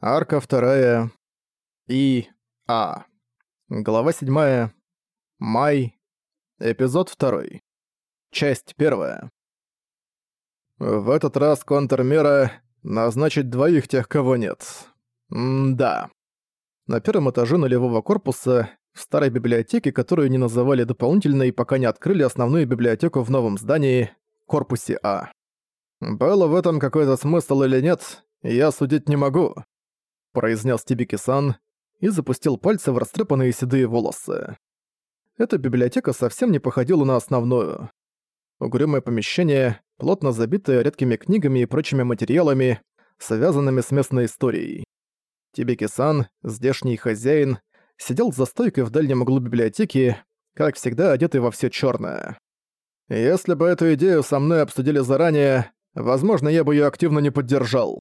Арка вторая. И. А. Глава седьмая. Май. Эпизод второй. Часть первая. В этот раз контрмера назначить двоих тех, кого нет. М-да. На первом этаже нулевого корпуса, в старой библиотеке, которую не называли дополнительной, пока не открыли основную библиотеку в новом здании, корпусе А. Было в этом какой-то смысл или нет, я судить не могу произнес Тибики-сан и запустил пальцы в растрепанные седые волосы. Эта библиотека совсем не походила на основную. Угрюмое помещение, плотно забитое редкими книгами и прочими материалами, связанными с местной историей. Тибики-сан, здешний хозяин, сидел за стойкой в дальнем углу библиотеки, как всегда одетый во все черное. Если бы эту идею со мной обсудили заранее, возможно, я бы ее активно не поддержал.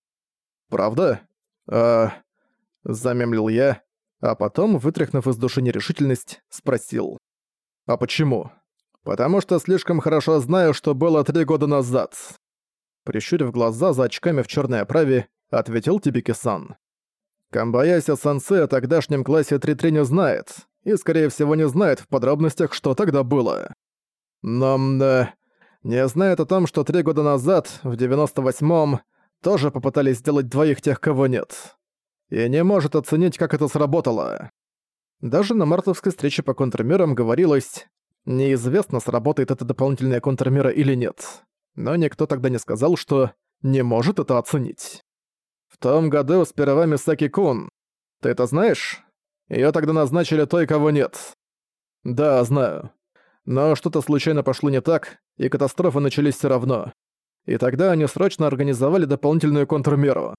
Правда? «А...» — замемлил я, а потом, вытряхнув из души нерешительность, спросил. «А почему?» «Потому что слишком хорошо знаю, что было три года назад». Прищурив глаза за очками в черной оправе, ответил Тибики-сан. Камбаяси-сенсей о тогдашнем классе 3-3 не знает, и, скорее всего, не знает в подробностях, что тогда было. Но, да, не знает о том, что три года назад, в 98-м, тоже попытались сделать двоих тех, кого нет. И не может оценить, как это сработало. Даже на мартовской встрече по контрмерам говорилось, неизвестно, сработает это дополнительная контрмера или нет. Но никто тогда не сказал, что не может это оценить. В том году сперва Мисаки Кун. Ты это знаешь? Её тогда назначили той, кого нет. Да, знаю. Но что-то случайно пошло не так, и катастрофы начались всё равно и тогда они срочно организовали дополнительную контрмеру.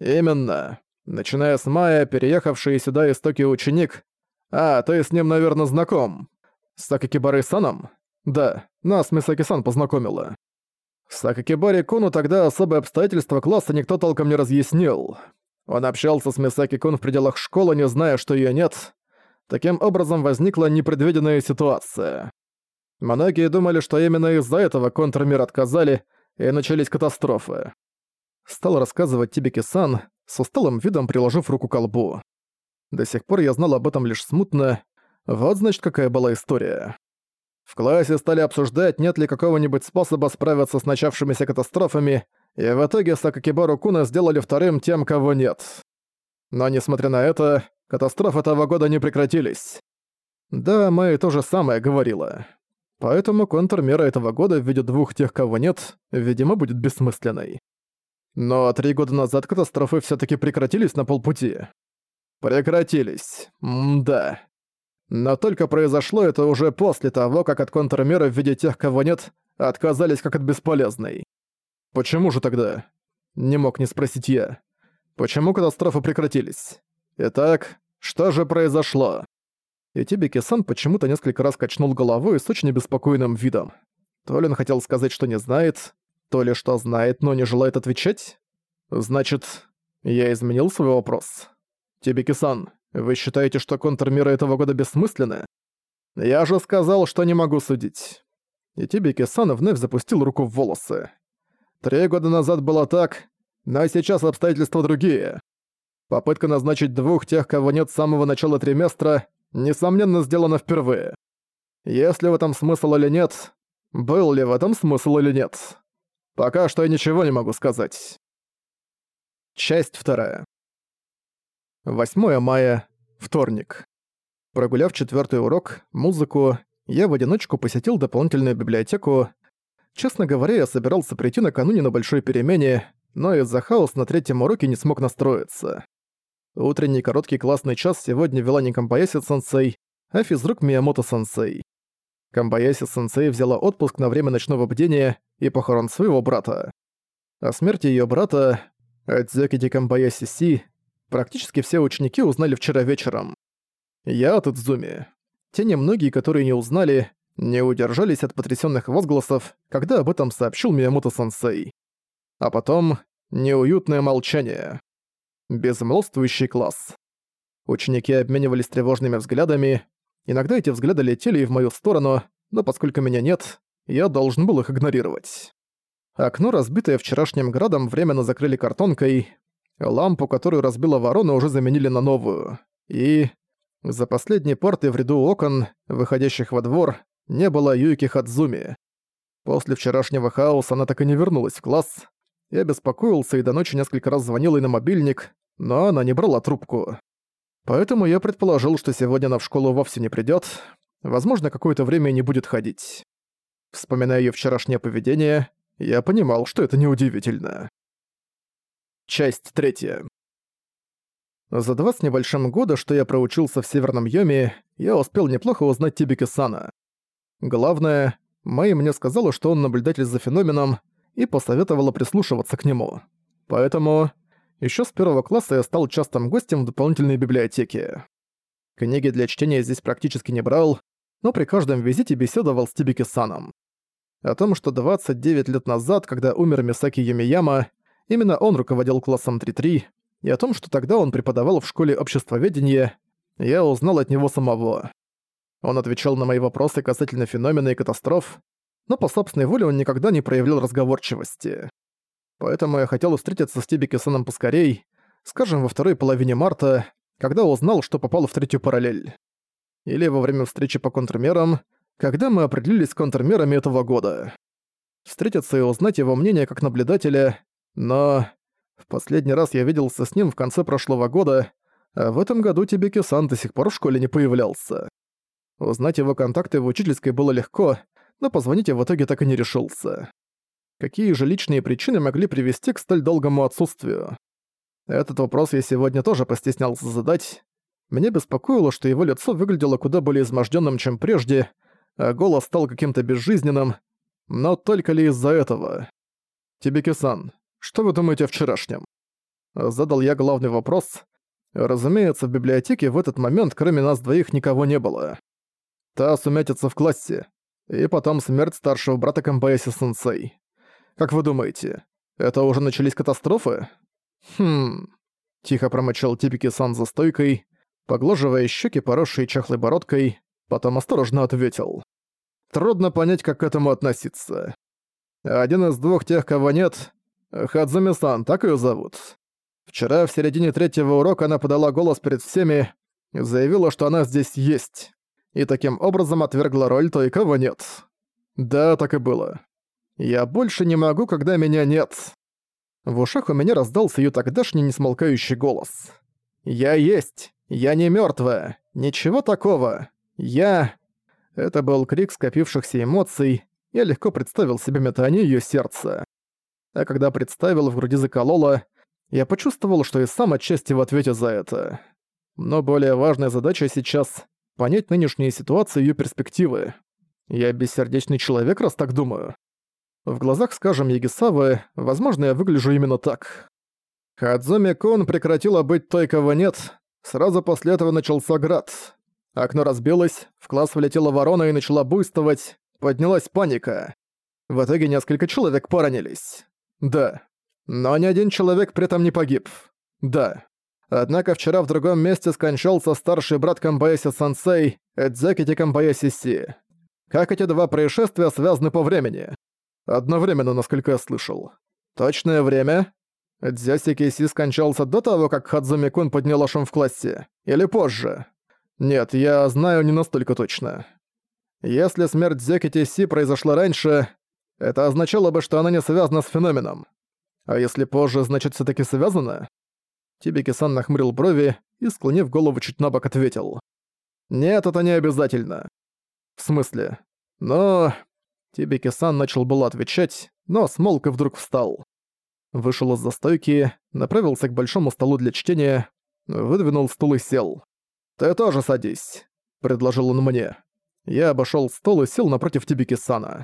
Именно. Начиная с мая, переехавший сюда из Токио ученик... А, ты с ним, наверное, знаком. С Сакакибарой-саном? Да, нас Мисаки-сан познакомила. Сакакибари Куну тогда особые обстоятельства класса никто толком не разъяснил. Он общался с Мисаки Кун в пределах школы, не зная, что её нет. Таким образом возникла непредвиденная ситуация. Многие думали, что именно из-за этого контрмер отказали, и начались катастрофы. Стал рассказывать Тибики-сан, с усталым видом приложив руку к колбу. До сих пор я знал об этом лишь смутно. Вот значит, какая была история. В классе стали обсуждать, нет ли какого-нибудь способа справиться с начавшимися катастрофами, и в итоге Сакакибару Куна сделали вторым тем, кого нет. Но несмотря на это, катастрофы того года не прекратились. Да, Мэй то же самое говорила. Поэтому контрмера этого года в виде двух тех, кого нет, видимо, будет бессмысленной. Но три года назад катастрофы все таки прекратились на полпути. Прекратились. М-да. Но только произошло это уже после того, как от контрмеры в виде тех, кого нет, отказались как от бесполезной. Почему же тогда? Не мог не спросить я. Почему катастрофы прекратились? Итак, что же произошло? И Тибики-сан почему-то несколько раз качнул головой с очень обеспокоенным видом. То ли он хотел сказать, что не знает, то ли что знает, но не желает отвечать. Значит, я изменил свой вопрос. Тибики-сан, вы считаете, что контрмеры этого года бессмысленны? Я же сказал, что не могу судить. И Тибики-сан вновь запустил руку в волосы. Три года назад было так, но сейчас обстоятельства другие. Попытка назначить двух тех, кого нет с самого начала триместра, несомненно, сделано впервые. Есть ли в этом смысл или нет? Был ли в этом смысл или нет? Пока что я ничего не могу сказать. Часть вторая. 8 мая, вторник. Прогуляв четвертый урок, музыку, я в одиночку посетил дополнительную библиотеку. Честно говоря, я собирался прийти накануне на большой перемене, но из-за хаоса на третьем уроке не смог настроиться. Утренний короткий классный час сегодня вела не Камбаяси-сенсей, а физрук Миямото-сенсей. Камбаяси-сенсей взяла отпуск на время ночного бдения и похорон своего брата. О смерти её брата, Адзёкиди Камбаяси-си, практически все ученики узнали вчера вечером. Я от Идзуми. Те немногие, которые не узнали, не удержались от потрясённых возгласов, когда об этом сообщил Миямото-сенсей. А потом неуютное молчание. Безмолвствующий класс. Ученики обменивались тревожными взглядами. Иногда эти взгляды летели и в мою сторону, но поскольку меня нет, я должен был их игнорировать. Окно, разбитое вчерашним градом, временно закрыли картонкой. Лампу, которую разбила ворона, уже заменили на новую. И... За последней портой в ряду окон, выходящих во двор, не было Юки Хадзуми. После вчерашнего хаоса она так и не вернулась в класс. Я беспокоился и до ночи несколько раз звонил ей на мобильник, но она не брала трубку. Поэтому я предположил, что сегодня она в школу вовсе не придёт, возможно, какое-то время не будет ходить. Вспоминая её вчерашнее поведение, я понимал, что это неудивительно. Часть третья. За два с небольшим года, что я проучился в Северном Йоме, я успел неплохо узнать Тибики-сана. Главное, Мэй мне сказала, что он наблюдатель за феноменом, и посоветовала прислушиваться к нему. Поэтому еще с первого класса я стал частым гостем в дополнительной библиотеке. Книги для чтения здесь практически не брал, но при каждом визите беседовал с Тибики-саном. О том, что 29 лет назад, когда умер Мисаки Юмияма, именно он руководил классом 3-3, и о том, что тогда он преподавал в школе обществоведения, я узнал от него самого. Он отвечал на мои вопросы касательно феномена и катастроф, но по собственной воле он никогда не проявлял разговорчивости. Поэтому я хотел встретиться с Тибики-саном поскорей, скажем, во второй половине марта, когда узнал, что попал в третью параллель. Или во время встречи по контрмерам, когда мы определились с контрмерами этого года. Встретиться и узнать его мнение как наблюдателя, но... В последний раз я виделся с ним в конце прошлого года, а в этом году Тибики-сан до сих пор в школе не появлялся. Узнать его контакты в учительской было легко, но позвонить я в итоге так и не решился. Какие же личные причины могли привести к столь долгому отсутствию? Этот вопрос я сегодня тоже постеснялся задать. Меня беспокоило, что его лицо выглядело куда более изможденным, чем прежде, а голос стал каким-то безжизненным. Но только ли из-за этого? Тибики-сан, что вы думаете о вчерашнем? Задал я главный вопрос. Разумеется, в библиотеке в этот момент кроме нас двоих никого не было. Та сумятица в классе. И потом смерть старшего брата Камбаяси-сенсей. Как вы думаете, это уже начались катастрофы? Хм... Тихо промычал Типики-сан за стойкой, поглаживая щеки, поросшие чахлой бородкой, потом осторожно ответил. Трудно понять, как к этому относиться. Один из двух тех, кого нет, Хадзуми-сан, так ее зовут. Вчера в середине третьего урока она подала голос перед всеми и заявила, что она здесь есть, и таким образом отвергла роль той, кого нет. Да, так и было. Я больше не могу, когда меня нет. В ушах у меня раздался её тогдашний несмолкающий голос. «Я есть! Я не мёртвая! Ничего такого! Я...» Это был крик скопившихся эмоций, я легко представил себе метание её сердца. А когда представил, в груди закололо, я почувствовал, что и сам отчасти в ответе за это. Но более важная задача сейчас — понять нынешнюю ситуацию и её перспективы. Я бессердечный человек, раз так думаю. В глазах, скажем, Ягисавы, возможно, я выгляжу именно так. Хадзуми Кун прекратила быть той, кого нет. Сразу после этого начался град. Окно разбилось, в класс влетела ворона и начала буйствовать. Поднялась паника. В итоге несколько человек поранились. Да. Но ни один человек при этом не погиб. Да. Однако вчера в другом месте скончался старший брат Камбаяси-сенсей, Эдзекити Камбаяси-си. Как эти два происшествия связаны по времени? Одновременно, насколько я слышал. Точное время? Дзяси Кейси скончался до того, как Хадзуми-кун подняла шум в классе? Или позже? Нет, я знаю не настолько точно. Если смерть Зеки Тиси произошла раньше, это означало бы, что она не связана с феноменом. А если позже, значит, все таки связана? Тибики-сан нахмурил брови и, склонив голову чуть набок, ответил. «Нет, это не обязательно». «В смысле?» «Но...» Тибики-сан начал было отвечать, но смолк и вдруг встал. Вышел из-за стойки, направился к большому столу для чтения, выдвинул стул и сел. «Ты тоже садись», — предложил он мне. Я обошёл стол и сел напротив Тибики-сана.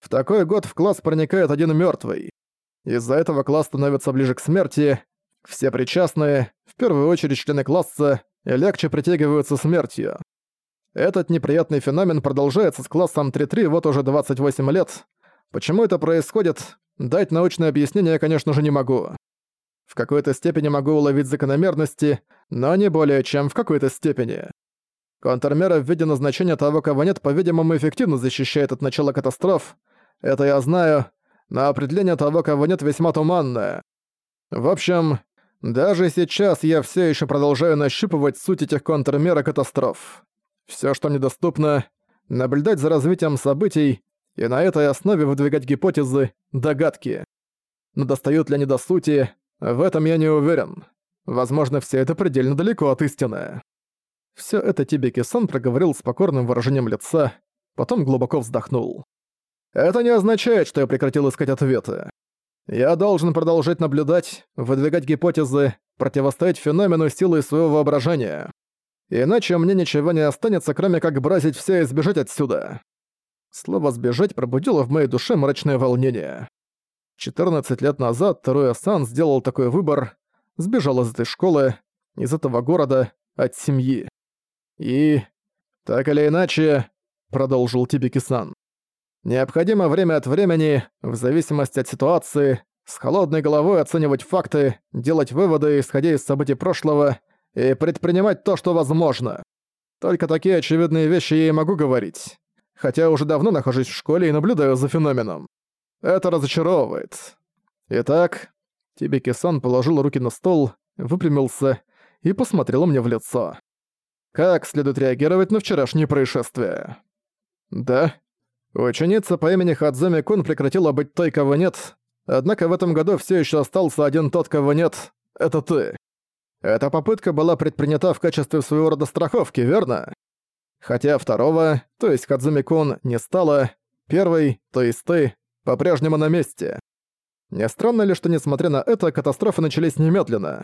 В такой год в класс проникает один мёртвый. Из-за этого класс становится ближе к смерти. Все причастные, в первую очередь члены класса, легче притягиваются смертью. Этот неприятный феномен продолжается с классом 3-3 вот уже 28 лет. Почему это происходит, дать научное объяснение я, конечно же, не могу. В какой-то степени могу уловить закономерности, но не более чем в какой-то степени. Контрмера в виде назначения того, кого нет, по-видимому, эффективно защищает от начала катастроф. Это я знаю, но определение того, кого нет, весьма туманное. В общем, Даже сейчас я все еще продолжаю нащупывать суть этих контрмер и катастроф. Все, что недоступно, наблюдать за развитием событий и на этой основе выдвигать гипотезы, догадки. Но достают ли они до сути, в этом я не уверен. Возможно, все это предельно далеко от истины. Все это Тибики-сан проговорил с покорным выражением лица, потом глубоко вздохнул. Это не означает, что я прекратил искать ответы. Я должен продолжать наблюдать, выдвигать гипотезы, противостоять феномену силой своего воображения. Иначе мне ничего не останется, кроме как бросить все и сбежать отсюда. Слово «сбежать» пробудило в моей душе мрачное волнение. 14 лет назад Таруя Сан сделал такой выбор, сбежал из этой школы, из этого города, от семьи. И... Так или иначе, продолжил Тибики-сан. Необходимо время от времени, в зависимости от ситуации, с холодной головой оценивать факты, делать выводы, исходя из событий прошлого, и предпринимать то, что возможно. Только такие очевидные вещи я и могу говорить. Хотя уже давно нахожусь в школе и наблюдаю за феноменом. Это разочаровывает. Итак, Тибики-сан положил руки на стол, выпрямился и посмотрел мне в лицо. Как следует реагировать на вчерашнее происшествие? Да, Ученица по имени Хадзуми Кун прекратила быть той, кого нет, однако в этом году все еще остался один тот, кого нет. Это ты. Эта попытка была предпринята в качестве своего рода страховки, верно? Хотя второго, то есть Хадзуми Кун, не стало, первый, то есть ты, по-прежнему на месте. Не странно ли, что несмотря на это, катастрофы начались немедленно?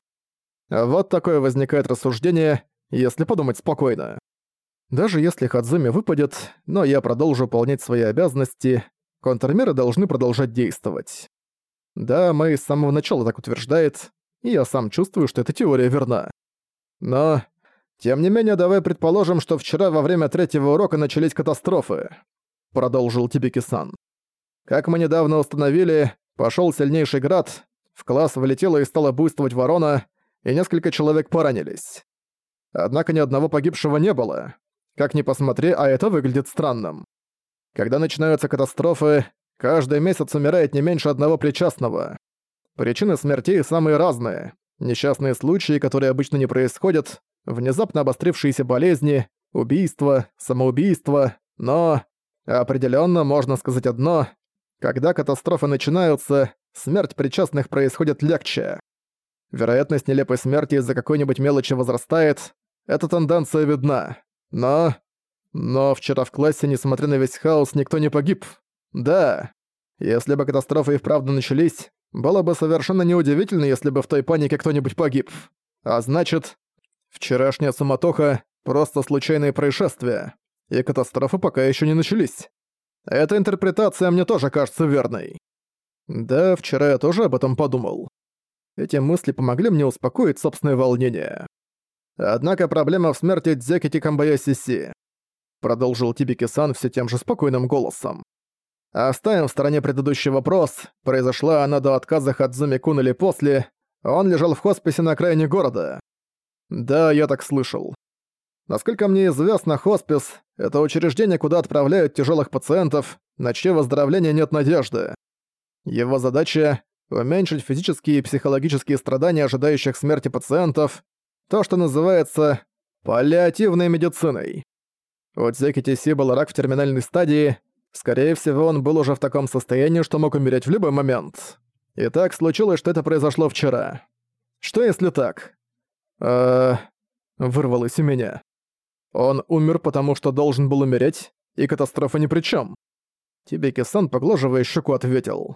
Вот такое возникает рассуждение, если подумать спокойно. Даже если Хадзуми выпадет, но я продолжу выполнять свои обязанности, контрмеры должны продолжать действовать. Да, Мэй с самого начала так утверждает, и я сам чувствую, что эта теория верна. Но, тем не менее, давай предположим, что вчера во время третьего урока начались катастрофы, продолжил Тибики-сан. Как мы недавно установили, пошел сильнейший град, в класс влетела и стала буйствовать ворона, и несколько человек поранились. Однако ни одного погибшего не было. Как ни посмотри, а это выглядит странным. Когда начинаются катастрофы, каждый месяц умирает не меньше одного причастного. Причины смертей самые разные. Несчастные случаи, которые обычно не происходят, внезапно обострившиеся болезни, убийства, самоубийства, но... определенно можно сказать одно. Когда катастрофы начинаются, смерть причастных происходит легче. Вероятность нелепой смерти из-за какой-нибудь мелочи возрастает, эта тенденция видна. Но... Но вчера в классе, несмотря на весь хаос, никто не погиб. Да. Если бы катастрофы и вправду начались, было бы совершенно неудивительно, если бы в той панике кто-нибудь погиб. А значит, вчерашняя суматоха — просто случайные происшествия, и катастрофы пока еще не начались. Эта интерпретация мне тоже кажется верной. Да, вчера я тоже об этом подумал. Эти мысли помогли мне успокоить собственное волнение. Однако проблема в смерти Дзекити Камбаясиси. Продолжил Тибики-сан все тем же спокойным голосом. Оставим в стороне предыдущий вопрос, произошла она до отказа Хадзуми-кун или после, он лежал в хосписе на окраине города. Да, я так слышал. Насколько мне известно, хоспис — это учреждение, куда отправляют тяжелых пациентов, на чье выздоровление нет надежды. Его задача — уменьшить физические и психологические страдания ожидающих смерти пациентов, то, что называется паллиативной медициной. У Дзеки Тиси был рак в терминальной стадии, скорее всего, он был уже в таком состоянии, что мог умереть в любой момент. И так случилось, что это произошло вчера. Что если так? э вырвалось у меня. Он умер, потому что должен был умереть, и катастрофа ни при чем. Тибики-сан, поглаживая щеку, ответил.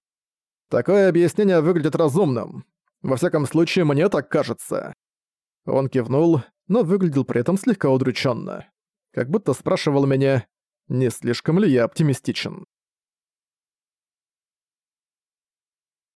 Такое объяснение выглядит разумным. Во всяком случае, мне так кажется. Он кивнул, но выглядел при этом слегка удрученно, Как будто спрашивал меня, не слишком ли я оптимистичен.